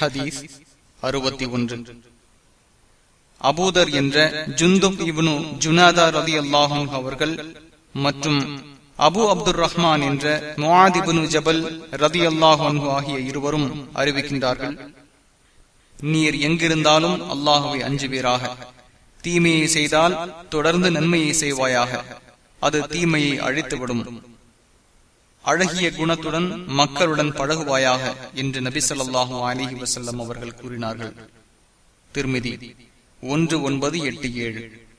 ஹதீஸ் அறுபத்தி ஒன்று. அபூதர் என்ற ஜுந்துப் இவனு ஜுனாதா ரதி அல்லாஹும் அவர்கள் மற்றும் அபு அப்துல் ரஹ்மான் என்ற முவாதிபுனு ஜபல் ரதி அல்லாஹு ஆகிய இருவரும் அறிவிக்கின்றார்கள். நீர் எங்கிருந்தாலும் அல்லாஹுவை அஞ்சுவீராக. தீமையை செய்தால் தொடர்ந்து நன்மையை செய்வாயாக. அது தீமையை அழித்துவிடும். அழகிய குணத்துடன் மக்களுடன் பழகுவாயாக என்று நபி சொல்லாஹு அலிஹி வசல்லம் அவர்கள் கூறினார்கள். திருமிதி ஒன்று ஒன்பது எட்டு ஏழு.